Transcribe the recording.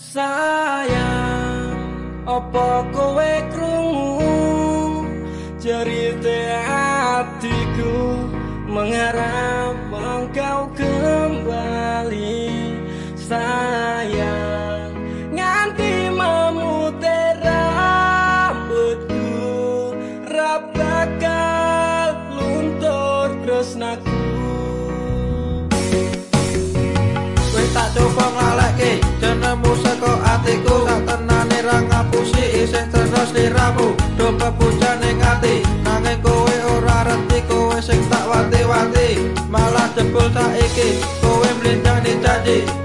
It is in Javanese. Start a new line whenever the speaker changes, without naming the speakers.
sayang opo kowe krungu? Cerita hatiku mengharap
saka atiku tak tenane ra ngapusi isih terus liramu do kepujan ning ati nanging kowe ora reti kowe sing tak wanti-wanti malah jebul tak iki kowe mlintang di janji